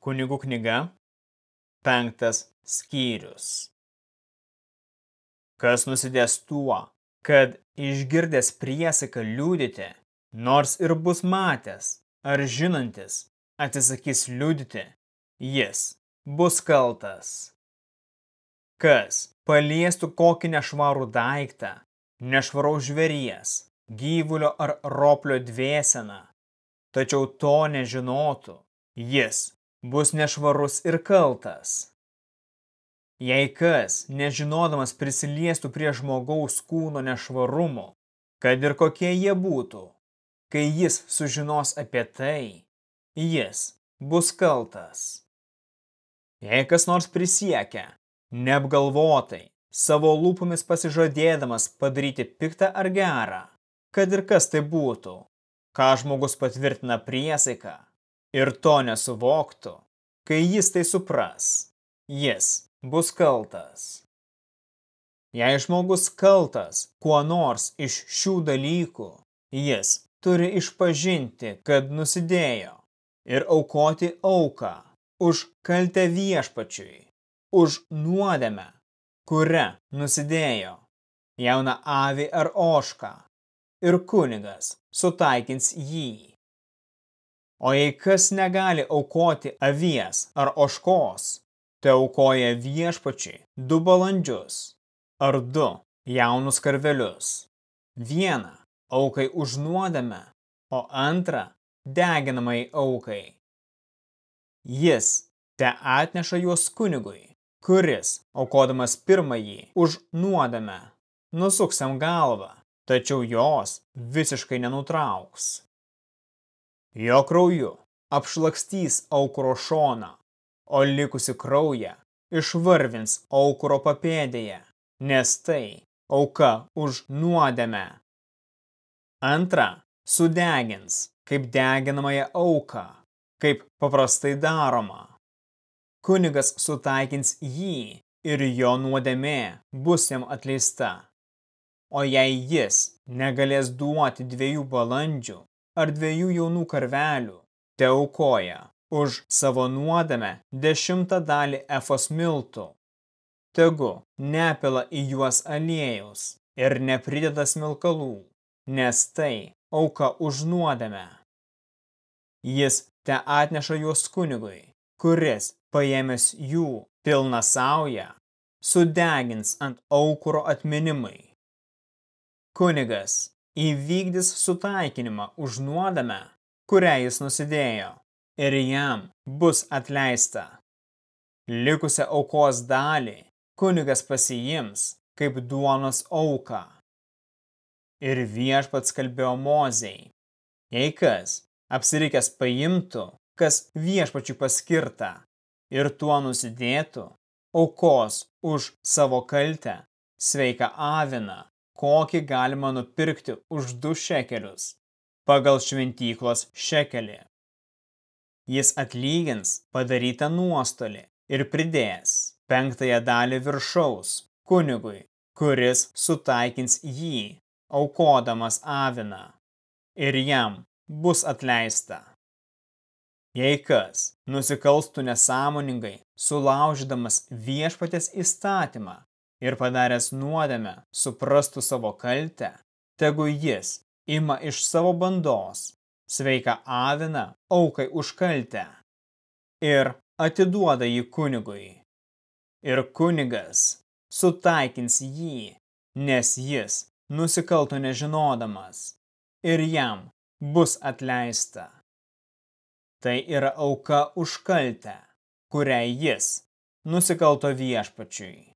Kunigų knyga, penktas skyrius. Kas nusidės tuo, kad išgirdęs priesaiką liūdyti, nors ir bus matęs ar žinantis, atsisakys liūdyti, jis bus kaltas. Kas paliestų kokį nešvarų daiktą, nešvaraus žveries, gyvulio ar roplio dvėseną, tačiau to nežinotų, jis bus nešvarus ir kaltas. Jei kas, nežinodamas prisiliestų prie žmogaus kūno nešvarumo, kad ir kokie jie būtų, kai jis sužinos apie tai, jis bus kaltas. Jei kas nors prisiekia, neapgalvotai, savo lūpomis pasižadėdamas padaryti piktą ar gerą, kad ir kas tai būtų, ką žmogus patvirtina priesaiką, ir to nesuvoktų, kai jis tai supras, jis bus kaltas. Jei žmogus kaltas kuo nors iš šių dalykų, jis turi išpažinti, kad nusidėjo ir aukoti auką už kaltę viešpačiui, už nuodėmę, kuria nusidėjo, jauna avi ar ošką, ir kunigas sutaikins jį. O jei kas negali aukoti avies ar oškos, tai aukoja viešpačiai du balandžius ar du jaunus karvelius. Vieną aukai už nuodėmę, o antrą deginamai aukai. Jis te atneša juos kunigui, kuris, aukodamas pirmąjį už nuodėmę, nusuksiam galvą, tačiau jos visiškai nenutrauks. Jo krauju apšlakstys aukuro šoną, o likusi kraują išvarvins aukuro papėdėje, nes tai auka už nuodėmę. Antra, sudegins, kaip deginamąją auką, kaip paprastai daroma. Kunigas sutaikins jį ir jo nuodėmė bus jam atleista. O jei jis negalės duoti dviejų balandžių, ar dviejų jaunų karvelių, te aukoja už savo nuodėmę dešimtą dalį efos miltų. Tegu nepila į juos aliejus ir neprideda smilkalų, nes tai auka už nuodėmę. Jis te atneša juos kunigui, kuris, paėmęs jų pilną saują, sudegins ant aukuro atminimai. Kunigas įvykdys sutaikinimą už nuodamę, kurią jis nusidėjo, ir jam bus atleista. Likusią aukos dalį kunigas pasiims kaip duonos auką. Ir viešpats kalbėjo mozei, jei kas apsirikęs paimtų, kas viešpačių paskirta, ir tuo nusidėtų, aukos už savo kaltę, sveiką aviną kokį galima nupirkti už du šekelius pagal šventyklos šekelį. Jis atlygins padarytą nuostolį ir pridės penktąją dalį viršaus kunigui, kuris sutaikins jį, aukodamas aviną, ir jam bus atleista. Jei kas nusikalstų nesąmoningai, sulaužydamas viešpatės įstatymą ir padaręs nuodėmę suprastų savo kaltę, tegu jis ima iš savo bandos sveiką aviną aukai už kaltę ir atiduoda jį kunigui. Ir kunigas sutaikins jį, nes jis nusikalto nežinodamas ir jam bus atleista. Tai yra auka už kaltę, kuriai jis nusikalto viešpačiui.